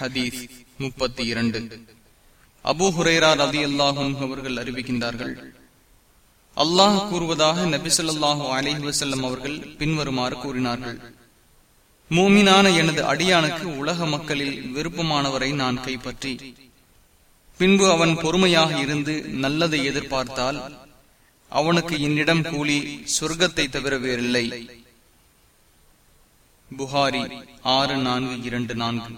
ஹதீஸ் முப்பத்தி இரண்டு. அபு ஹுரேரா ரதி அல்லாஹும் அவர்கள் அறிவிக்கின்றார்கள் அல்லாஹ் கூறுவதாக நபிசல்லாஹு அலஹி வசல்லம் அவர்கள் பின்வருமாறு கூறினார்கள் மூமினான எனது அடியானுக்கு உலக மக்களில் விருப்பமானவரை நான் கைப்பற்றி பின்பு அவன் பொறுமையாக இருந்து நல்லதை எதிர்பார்த்தால் அவனுக்கு என்னிடம் கூலி சொர்க்கத்தை தவிர வேறில்லை. புகாரி ஆறு நான்கு இரண்டு நான்கு.